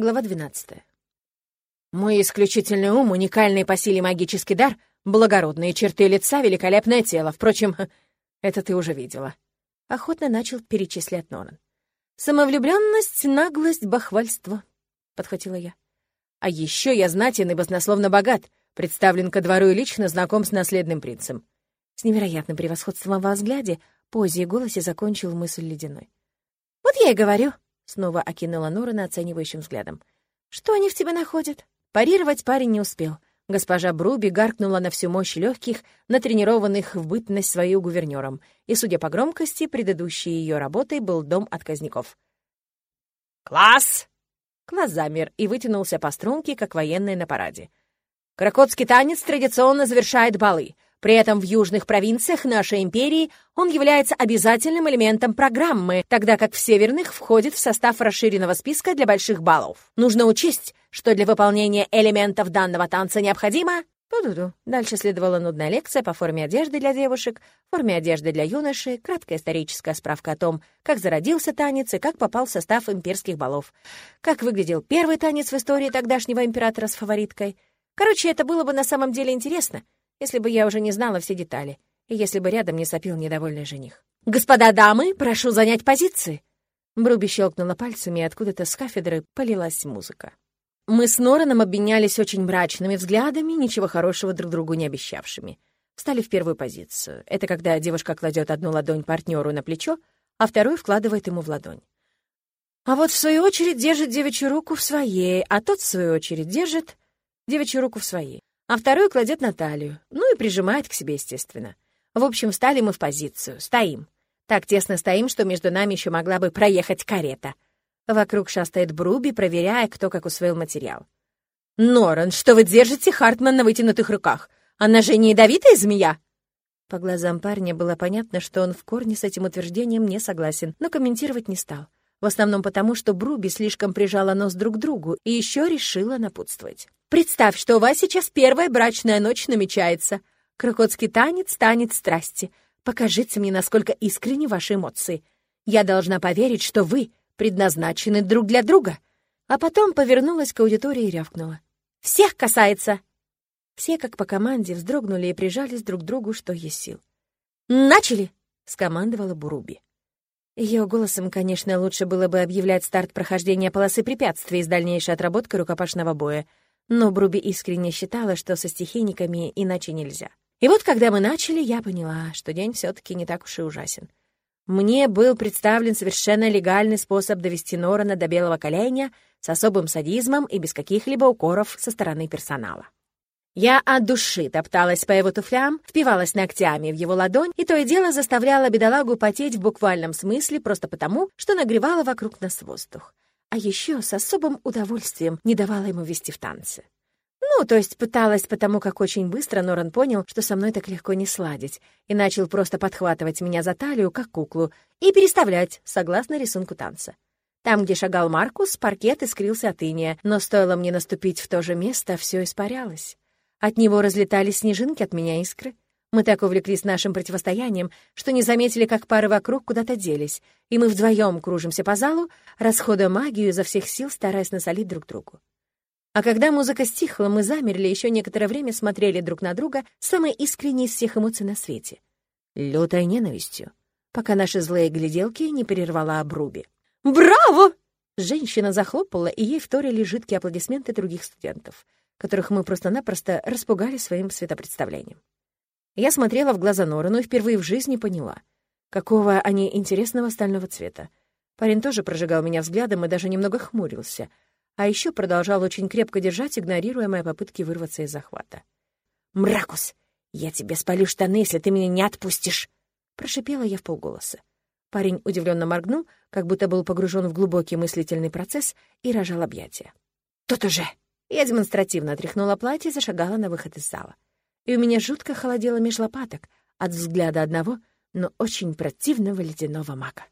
Глава 12. Мой исключительный ум, уникальный по силе магический дар, благородные черты лица, великолепное тело. Впрочем, это ты уже видела. Охотно начал перечислять Норан. Самовлюбленность, наглость, бахвальство, подхватила я. А еще я знатен и баснословно богат, представлен ко двору и лично знаком с наследным принцем. С невероятным превосходством во взгляде, позе и голосе закончил мысль ледяной. «Вот я и говорю», Снова окинула Норана оценивающим взглядом. «Что они в тебе находят?» Парировать парень не успел. Госпожа Бруби гаркнула на всю мощь легких, натренированных в бытность свою гувернером, и, судя по громкости, предыдущей ее работой был дом отказников. «Класс!» Класс замер и вытянулся по струнке, как военные на параде. Крокотский танец традиционно завершает балы — при этом в южных провинциях нашей империи он является обязательным элементом программы, тогда как в северных входит в состав расширенного списка для больших баллов. Нужно учесть, что для выполнения элементов данного танца необходимо... Ту-ду-ду. Дальше следовала нудная лекция по форме одежды для девушек, форме одежды для юношей, краткая историческая справка о том, как зародился танец и как попал в состав имперских балов, как выглядел первый танец в истории тогдашнего императора с фавориткой. Короче, это было бы на самом деле интересно — если бы я уже не знала все детали, и если бы рядом не сопил недовольный жених. «Господа дамы, прошу занять позиции!» Бруби щелкнула пальцами, и откуда-то с кафедры полилась музыка. Мы с Нораном обменялись очень мрачными взглядами, ничего хорошего друг другу не обещавшими. Встали в первую позицию. Это когда девушка кладет одну ладонь партнеру на плечо, а вторую вкладывает ему в ладонь. А вот в свою очередь держит девичью руку в своей, а тот, в свою очередь, держит девичью руку в своей а вторую кладет на талию, ну и прижимает к себе, естественно. В общем, встали мы в позицию, стоим. Так тесно стоим, что между нами еще могла бы проехать карета. Вокруг шастает Бруби, проверяя, кто как усвоил материал. «Норан, что вы держите Хартман на вытянутых руках? Она же не ядовитая змея?» По глазам парня было понятно, что он в корне с этим утверждением не согласен, но комментировать не стал. В основном потому, что Бруби слишком прижала нос друг к другу и еще решила напутствовать. «Представь, что у вас сейчас первая брачная ночь намечается. Крокотский танец, танец страсти. Покажите мне, насколько искренни ваши эмоции. Я должна поверить, что вы предназначены друг для друга». А потом повернулась к аудитории и рявкнула. «Всех касается!» Все, как по команде, вздрогнули и прижались друг к другу, что есть сил. «Начали!» — скомандовала Буруби. Ее голосом, конечно, лучше было бы объявлять старт прохождения полосы препятствий с дальнейшей отработкой рукопашного боя, но Бруби искренне считала, что со стихийниками иначе нельзя. И вот когда мы начали, я поняла, что день все таки не так уж и ужасен. Мне был представлен совершенно легальный способ довести Норана до белого коленя с особым садизмом и без каких-либо укоров со стороны персонала. Я от души топталась по его туфлям, впивалась ногтями в его ладонь и то и дело заставляла бедолагу потеть в буквальном смысле просто потому, что нагревала вокруг нас воздух. А еще с особым удовольствием не давала ему вести в танцы. Ну, то есть пыталась, потому как очень быстро Норан понял, что со мной так легко не сладить, и начал просто подхватывать меня за талию, как куклу, и переставлять, согласно рисунку танца. Там, где шагал Маркус, паркет искрился от иния, но стоило мне наступить в то же место, все испарялось. От него разлетались снежинки, от меня искры. Мы так увлеклись нашим противостоянием, что не заметили, как пары вокруг куда-то делись, и мы вдвоем кружимся по залу, расходуя магию изо всех сил, стараясь насолить друг другу. А когда музыка стихла, мы замерли, еще некоторое время смотрели друг на друга самой искренней из всех эмоций на свете. Лютой ненавистью, пока наши злые гляделки не перервала Бруби. «Браво!» Женщина захлопала, и ей вторили жидкие аплодисменты других студентов — которых мы просто-напросто распугали своим светопредставлением. Я смотрела в глаза Норану и впервые в жизни поняла, какого они интересного стального цвета. Парень тоже прожигал меня взглядом и даже немного хмурился, а еще продолжал очень крепко держать, игнорируя мои попытки вырваться из захвата. «Мракус, я тебе спалю штаны, если ты меня не отпустишь!» Прошипела я в полголоса. Парень удивленно моргнул, как будто был погружен в глубокий мыслительный процесс и рожал объятия. «Тут уже!» Я демонстративно отряхнула платье и зашагала на выход из зала. И у меня жутко холодело меж лопаток от взгляда одного, но очень противного ледяного мака.